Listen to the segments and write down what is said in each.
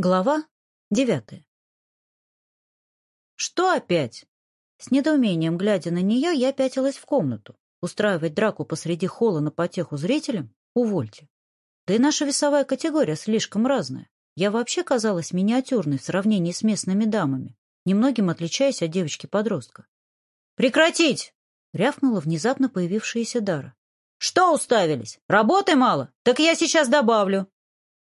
Глава девятая. «Что опять?» С недоумением глядя на нее, я пятилась в комнату. Устраивать драку посреди холла на потеху зрителям — увольте. Да и наша весовая категория слишком разная. Я вообще казалась миниатюрной в сравнении с местными дамами, немногим отличаясь от девочки-подростка. «Прекратить!» — рявкнула внезапно появившаяся Дара. «Что уставились? Работы мало? Так я сейчас добавлю!»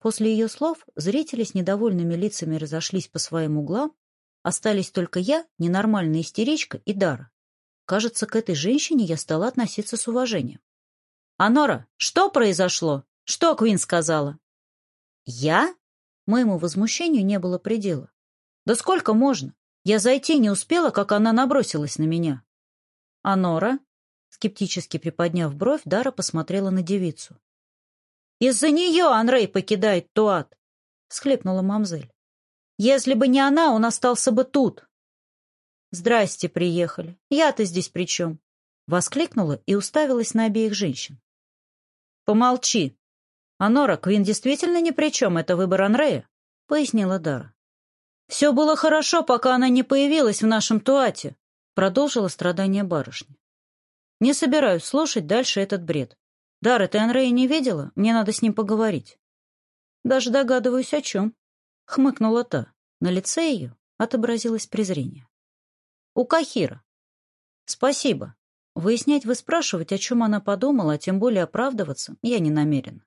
После ее слов зрители с недовольными лицами разошлись по своим углам, остались только я, ненормальная истеричка и Дара. Кажется, к этой женщине я стала относиться с уважением. «Анора, что произошло? Что Квин сказала?» «Я?» Моему возмущению не было предела. «Да сколько можно? Я зайти не успела, как она набросилась на меня». «Анора?» Скептически приподняв бровь, Дара посмотрела на девицу. Из-за нее Анрей покидает Туат, — схлипнула мамзель. Если бы не она, он остался бы тут. Здрасте, приехали. Я-то здесь при чем? Воскликнула и уставилась на обеих женщин. Помолчи. Анора, Квин действительно ни при чем, это выбор Анрея, — пояснила Дара. Все было хорошо, пока она не появилась в нашем Туате, — продолжила страдание барышни. Не собираюсь слушать дальше этот бред. «Дара, ты Анрея не видела? Мне надо с ним поговорить». «Даже догадываюсь, о чем», — хмыкнула та. На лице ее отобразилось презрение. «У Кахира». «Спасибо». Выяснять, выспрашивать, о чем она подумала, а тем более оправдываться, я не намерена.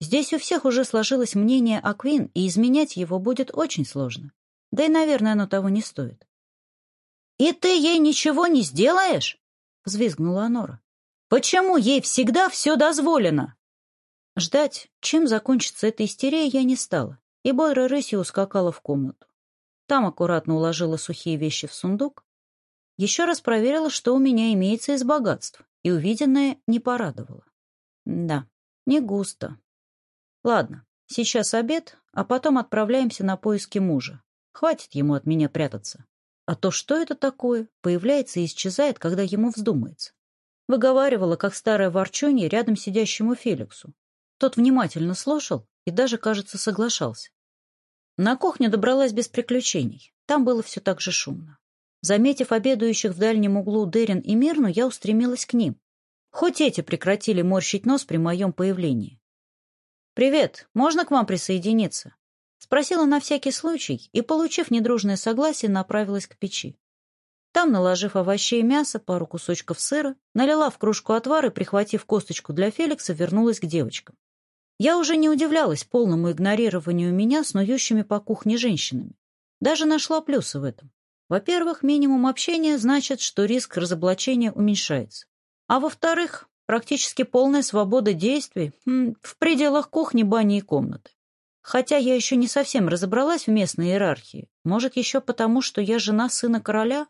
Здесь у всех уже сложилось мнение о Квин, и изменять его будет очень сложно. Да и, наверное, оно того не стоит. «И ты ей ничего не сделаешь?» — взвизгнула Анора. Почему ей всегда все дозволено? Ждать, чем закончится эта истерия, я не стала, и бодро рысью ускакала в комнату. Там аккуратно уложила сухие вещи в сундук, еще раз проверила, что у меня имеется из богатств, и увиденное не порадовало. Да, не густо. Ладно, сейчас обед, а потом отправляемся на поиски мужа. Хватит ему от меня прятаться. А то что это такое, появляется и исчезает, когда ему вздумается. Выговаривала, как старая ворчунья рядом сидящему Феликсу. Тот внимательно слушал и даже, кажется, соглашался. На кухню добралась без приключений. Там было все так же шумно. Заметив обедающих в дальнем углу Дерин и Мирну, я устремилась к ним. Хоть эти прекратили морщить нос при моем появлении. «Привет, можно к вам присоединиться?» Спросила на всякий случай и, получив недружное согласие, направилась к печи. Там, наложив овощей и мясо, пару кусочков сыра, налила в кружку отвар и, прихватив косточку для Феликса, вернулась к девочкам. Я уже не удивлялась полному игнорированию меня снующими по кухне женщинами. Даже нашла плюсы в этом. Во-первых, минимум общения значит, что риск разоблачения уменьшается. А во-вторых, практически полная свобода действий хм, в пределах кухни, бани и комнаты. Хотя я еще не совсем разобралась в местной иерархии. Может, еще потому, что я жена сына короля?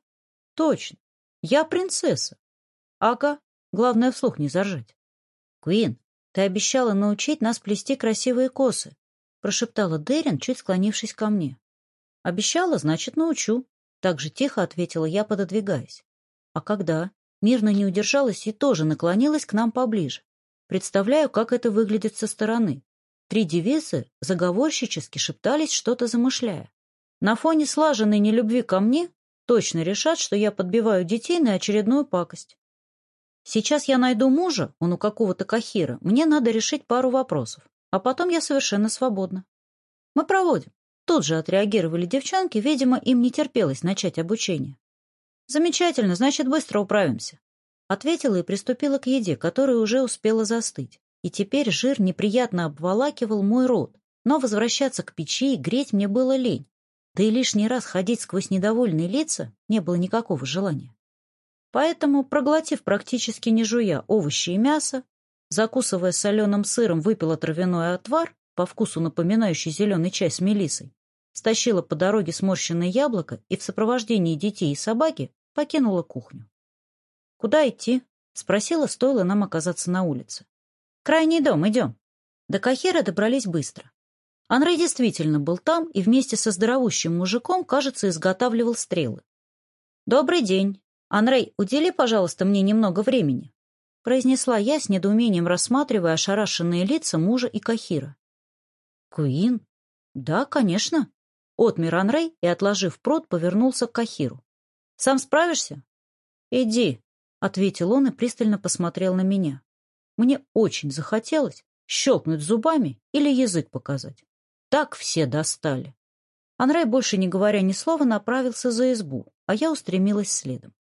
Точно. Я принцесса. Ага, главное вслух не заржать. Куин, ты обещала научить нас плести красивые косы, прошептала Дерин, чуть склонившись ко мне. Обещала, значит, научу. Так же тихо ответила я, пододвигаясь. А когда? Мирно не удержалась и тоже наклонилась к нам поближе. Представляю, как это выглядит со стороны. Три девицы заговорщически шептались, что-то замышляя. На фоне слаженной нелюбви ко мне точно решат, что я подбиваю детей на очередную пакость. Сейчас я найду мужа, он у какого-то кахира, мне надо решить пару вопросов, а потом я совершенно свободна. Мы проводим. Тут же отреагировали девчонки, видимо, им не терпелось начать обучение. Замечательно, значит, быстро управимся. Ответила и приступила к еде, которая уже успела застыть. И теперь жир неприятно обволакивал мой рот, но возвращаться к печи и греть мне было лень. Да и лишний раз ходить сквозь недовольные лица не было никакого желания. Поэтому, проглотив практически не жуя овощи и мясо, закусывая соленым сыром, выпила травяной отвар, по вкусу напоминающий зеленый чай с мелисой, стащила по дороге сморщенное яблоко и в сопровождении детей и собаки покинула кухню. «Куда идти?» — спросила, стоило нам оказаться на улице. «Крайний дом, идем». До Кахера добрались быстро. Анрей действительно был там и вместе со здоровущим мужиком, кажется, изготавливал стрелы. «Добрый день. Анрей. удели, пожалуйста, мне немного времени», — произнесла я с недоумением, рассматривая ошарашенные лица мужа и Кахира. «Куин? Да, конечно», — отмер Анрей и, отложив прот, повернулся к Кахиру. «Сам справишься?» «Иди», — ответил он и пристально посмотрел на меня. Мне очень захотелось щелкнуть зубами или язык показать так все достали. Анрей, больше не говоря ни слова, направился за избу, а я устремилась следом.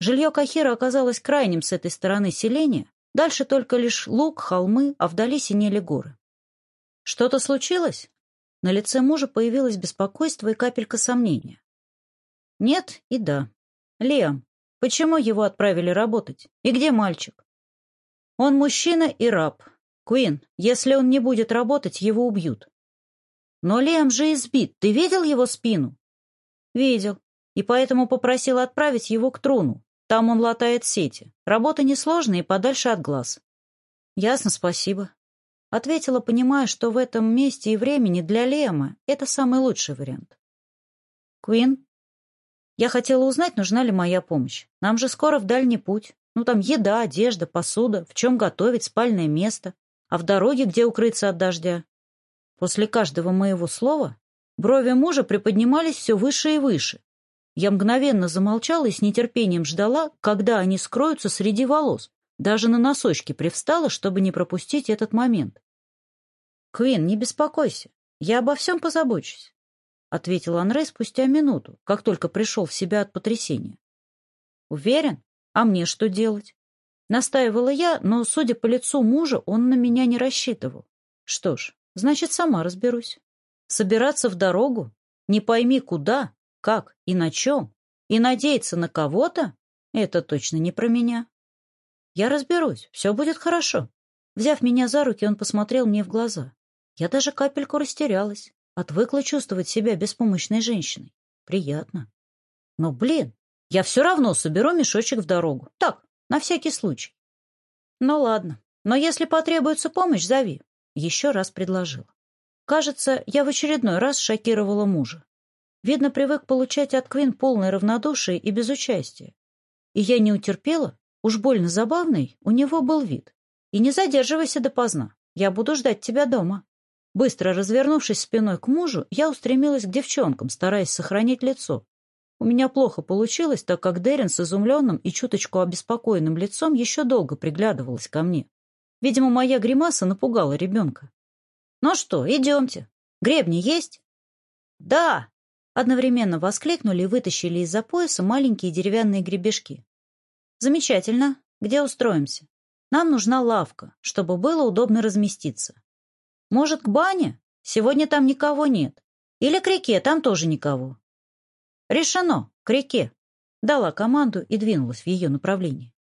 Жилье Кахира оказалось крайним с этой стороны селения, дальше только лишь луг, холмы, а вдали синели горы. «Что-то случилось?» На лице мужа появилось беспокойство и капелька сомнения. «Нет и да. Лиам, почему его отправили работать? И где мальчик?» «Он мужчина и раб. Куин, если он не будет работать, его убьют. Но Лем же избит. Ты видел его спину? Видел. И поэтому попросил отправить его к трону. Там он латает сети. Работа несложная и подальше от глаз. Ясно, спасибо. Ответила, понимая, что в этом месте и времени для Лема это самый лучший вариант. Квин, я хотела узнать, нужна ли моя помощь. Нам же скоро в дальний путь. Ну там еда, одежда, посуда, в чем готовить, спальное место. А в дороге где укрыться от дождя? После каждого моего слова брови мужа приподнимались все выше и выше. Я мгновенно замолчала и с нетерпением ждала, когда они скроются среди волос. Даже на носочки привстала, чтобы не пропустить этот момент. «Квин, не беспокойся, я обо всем позабочусь», — ответил Анрей спустя минуту, как только пришел в себя от потрясения. «Уверен? А мне что делать?» Настаивала я, но, судя по лицу мужа, он на меня не рассчитывал. Что ж, Значит, сама разберусь. Собираться в дорогу, не пойми куда, как и на чем, и надеяться на кого-то — это точно не про меня. Я разберусь, все будет хорошо. Взяв меня за руки, он посмотрел мне в глаза. Я даже капельку растерялась, отвыкла чувствовать себя беспомощной женщиной. Приятно. Но, блин, я все равно соберу мешочек в дорогу. Так, на всякий случай. Ну ладно, но если потребуется помощь, зови еще раз предложила. Кажется, я в очередной раз шокировала мужа. Видно, привык получать от Квин полное равнодушие и безучастие. И я не утерпела, уж больно забавный у него был вид. И не задерживайся допоздна, я буду ждать тебя дома. Быстро развернувшись спиной к мужу, я устремилась к девчонкам, стараясь сохранить лицо. У меня плохо получилось, так как Дерин с изумленным и чуточку обеспокоенным лицом еще долго приглядывалась ко мне. Видимо, моя гримаса напугала ребенка. «Ну что, идемте. Гребни есть?» «Да!» Одновременно воскликнули и вытащили из-за пояса маленькие деревянные гребешки. «Замечательно. Где устроимся? Нам нужна лавка, чтобы было удобно разместиться. Может, к бане? Сегодня там никого нет. Или к реке, там тоже никого». «Решено. К реке», — дала команду и двинулась в ее направлении.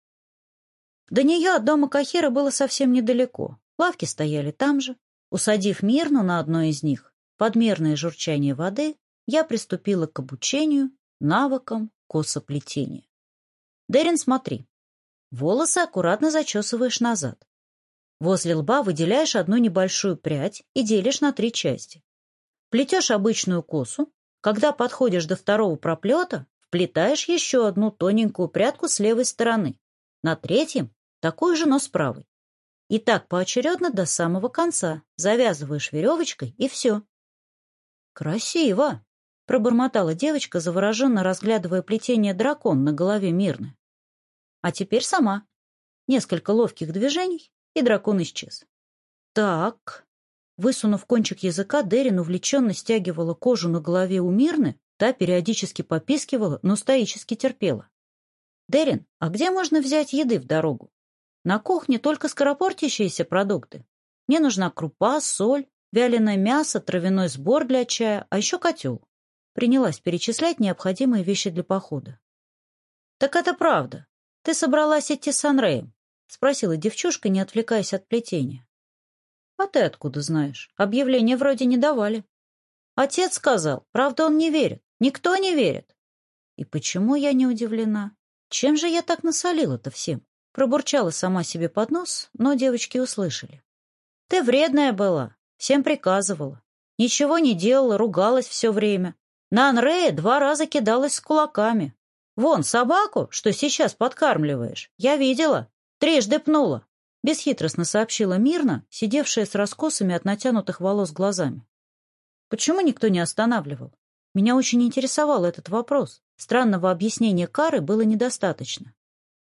До нее от дома Кахира было совсем недалеко. Лавки стояли там же. Усадив Мирну на одной из них, под мерное журчание воды, я приступила к обучению навыкам косоплетения. Дерин, смотри. Волосы аккуратно зачесываешь назад. Возле лба выделяешь одну небольшую прядь и делишь на три части. Плетешь обычную косу. Когда подходишь до второго проплета, вплетаешь еще одну тоненькую прядку с левой стороны на третьем такой же, но с правой. И так поочередно до самого конца. Завязываешь веревочкой, и все. «Красиво!» — пробормотала девочка, завороженно разглядывая плетение дракон на голове Мирны. «А теперь сама». Несколько ловких движений, и дракон исчез. «Так...» Высунув кончик языка, Дерин увлеченно стягивала кожу на голове у Мирны, та периодически попискивала, но стоически терпела. «Дерин, а где можно взять еды в дорогу? На кухне только скоропортящиеся продукты. Мне нужна крупа, соль, вяленое мясо, травяной сбор для чая, а еще котел». Принялась перечислять необходимые вещи для похода. «Так это правда. Ты собралась идти с Анреем?» — спросила девчушка, не отвлекаясь от плетения. «А ты откуда знаешь? Объявления вроде не давали». Отец сказал, правда, он не верит. Никто не верит. И почему я не удивлена? «Чем же я так насолила-то всем?» Пробурчала сама себе под нос, но девочки услышали. «Ты вредная была, всем приказывала, ничего не делала, ругалась все время. На Анрея два раза кидалась с кулаками. Вон собаку, что сейчас подкармливаешь, я видела, трижды пнула», бесхитростно сообщила Мирна, сидевшая с раскосами от натянутых волос глазами. «Почему никто не останавливал? Меня очень интересовал этот вопрос. Странного объяснения кары было недостаточно.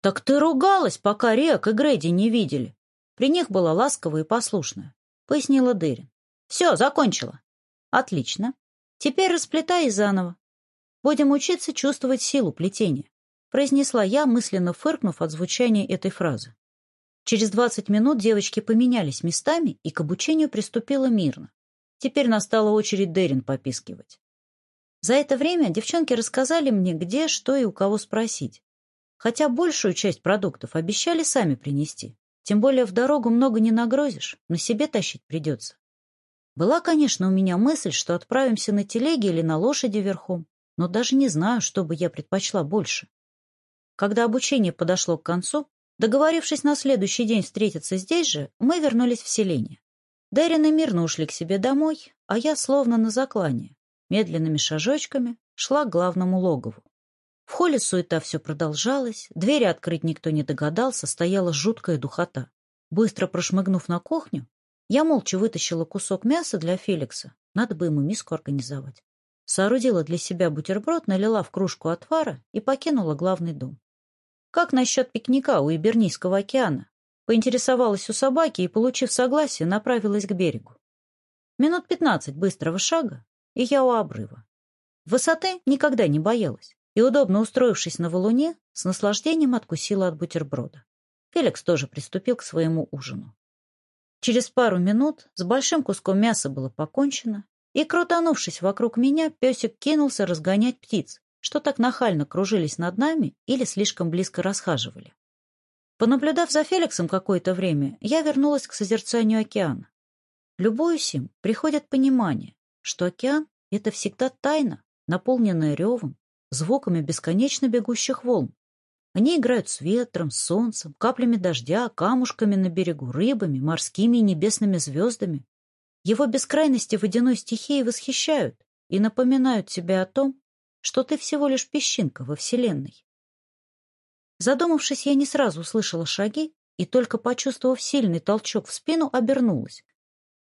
«Так ты ругалась, пока Рек и Грейди не видели!» При них была ласковая и послушная, — пояснила Дерин. «Все, закончила!» «Отлично. Теперь расплетай заново. Будем учиться чувствовать силу плетения», — произнесла я, мысленно фыркнув от звучания этой фразы. Через двадцать минут девочки поменялись местами, и к обучению приступила мирно. Теперь настала очередь Дерин попискивать. За это время девчонки рассказали мне, где, что и у кого спросить. Хотя большую часть продуктов обещали сами принести. Тем более в дорогу много не нагрузишь, на себе тащить придется. Была, конечно, у меня мысль, что отправимся на телеге или на лошади верхом, но даже не знаю, что бы я предпочла больше. Когда обучение подошло к концу, договорившись на следующий день встретиться здесь же, мы вернулись в селение. Дерин и мирно ушли к себе домой, а я словно на заклание. Медленными шажочками шла к главному логову. В холле суета все продолжалась, двери открыть никто не догадался, стояла жуткая духота. Быстро прошмыгнув на кухню, я молча вытащила кусок мяса для Феликса, надо бы ему миску организовать. Соорудила для себя бутерброд, налила в кружку отвара и покинула главный дом. Как насчет пикника у Ибернийского океана? Поинтересовалась у собаки и, получив согласие, направилась к берегу. Минут пятнадцать быстрого шага и я у обрыва. Высоты никогда не боялась, и, удобно устроившись на валуне, с наслаждением откусила от бутерброда. Феликс тоже приступил к своему ужину. Через пару минут с большим куском мяса было покончено, и, крутанувшись вокруг меня, песик кинулся разгонять птиц, что так нахально кружились над нами или слишком близко расхаживали. Понаблюдав за Феликсом какое-то время, я вернулась к созерцанию океана. Любуюсь сим приходит понимание, что океан — это всегда тайна, наполненная ревом, звуками бесконечно бегущих волн. Они играют с ветром, солнцем, каплями дождя, камушками на берегу, рыбами, морскими и небесными звездами. Его бескрайности водяной стихии восхищают и напоминают тебе о том, что ты всего лишь песчинка во Вселенной. Задумавшись, я не сразу услышала шаги и, только почувствовав сильный толчок в спину, обернулась.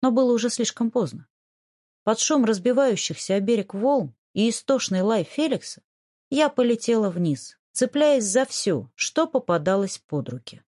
Но было уже слишком поздно. Под шум разбивающихся о берег волн и истошный лай Феликса я полетела вниз, цепляясь за все, что попадалось под руки.